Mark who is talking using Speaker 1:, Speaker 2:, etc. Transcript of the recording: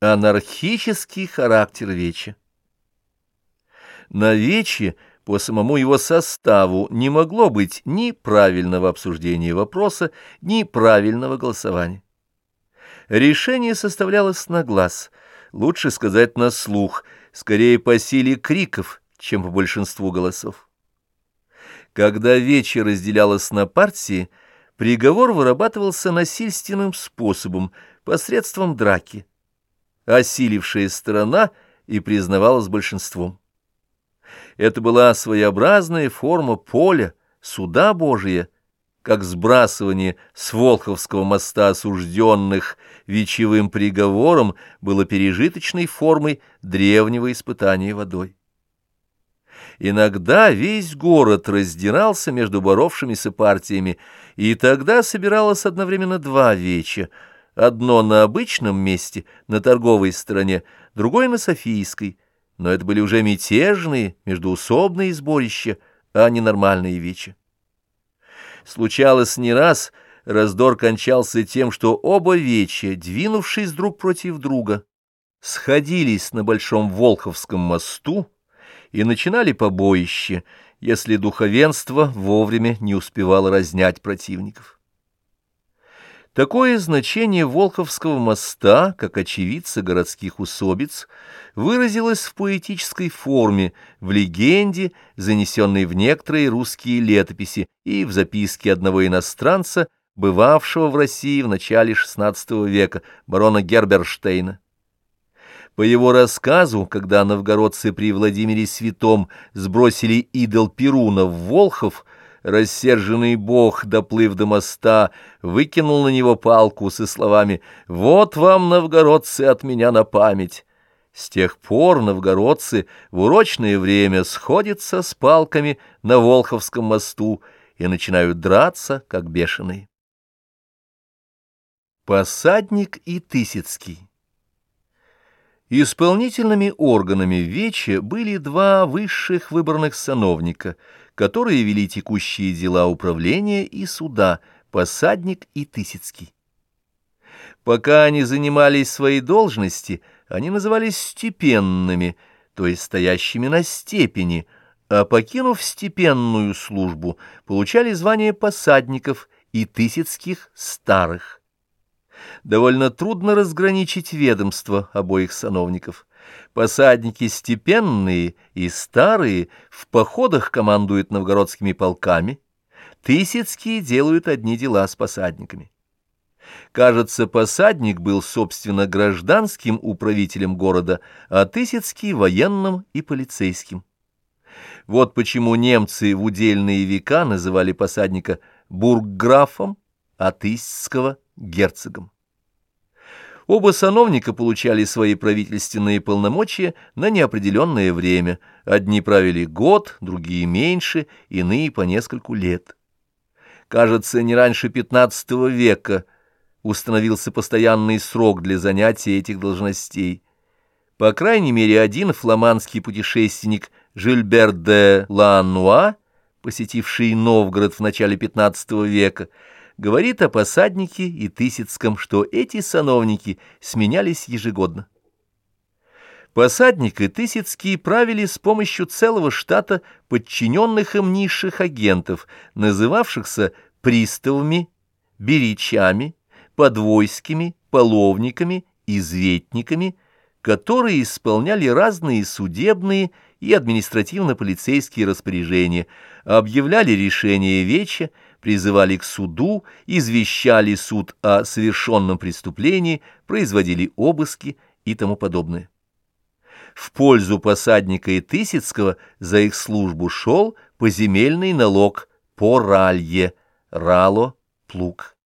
Speaker 1: Анархический характер Веча. На Вече по самому его составу не могло быть ни правильного обсуждения вопроса, ни правильного голосования. Решение составлялось на глаз, лучше сказать на слух, скорее по силе криков, чем по большинству голосов. Когда вечер разделялась на партии, приговор вырабатывался насильственным способом, посредством драки осилившая сторона и признавалась большинством. Это была своеобразная форма поля, суда Божия, как сбрасывание с Волховского моста осужденных вечевым приговором было пережиточной формой древнего испытания водой. Иногда весь город раздирался между боровшимися партиями, и тогда собиралось одновременно два веча — Одно на обычном месте, на торговой стороне, другое на Софийской, но это были уже мятежные, междуусобные сборища, а не нормальные вечи. Случалось не раз, раздор кончался тем, что оба веча, двинувшись друг против друга, сходились на Большом Волховском мосту и начинали побоище, если духовенство вовремя не успевало разнять противников. Такое значение Волховского моста, как очевидца городских усобиц, выразилось в поэтической форме, в легенде, занесенной в некоторые русские летописи и в записке одного иностранца, бывавшего в России в начале XVI века, барона Герберштейна. По его рассказу, когда новгородцы при Владимире Святом сбросили идол Перуна в Волхов, Рассерженный бог, доплыв до моста, выкинул на него палку со словами «Вот вам, новгородцы, от меня на память». С тех пор новгородцы в урочное время сходятся с палками на Волховском мосту и начинают драться, как бешеные. Посадник и Тысяцкий Исполнительными органами Вече были два высших выборных сановника — которые вели текущие дела управления и суда, посадник и Тысяцкий. Пока они занимались своей должности, они назывались степенными, то есть стоящими на степени, а покинув степенную службу, получали звание посадников и Тысяцких старых. Довольно трудно разграничить ведомства обоих сановников. Посадники степенные и старые в походах командуют новгородскими полками, Тысяцкие делают одни дела с посадниками. Кажется, посадник был, собственно, гражданским управителем города, а Тысяцкий — военным и полицейским. Вот почему немцы в удельные века называли посадника бургграфом, а Тысяцкого — герцогом. Оба сановника получали свои правительственные полномочия на неопределенное время. Одни правили год, другие меньше, иные по нескольку лет. Кажется, не раньше XV века установился постоянный срок для занятия этих должностей. По крайней мере, один фламандский путешественник Жильбер де Лануа, посетивший Новгород в начале XV века, говорит о посаднике и Тысяцком, что эти сановники сменялись ежегодно. Посадник и Тысяцкий правили с помощью целого штата подчиненных им низших агентов, называвшихся приставами, беричами, подвойскими, половниками, изветниками, которые исполняли разные судебные и административно-полицейские распоряжения, объявляли решения веча, призывали к суду, извещали суд о совершенном преступлении, производили обыски и тому подобное. В пользу посадника и Тысяцкого за их службу шел поземельный налог по ралье, рало, плуг.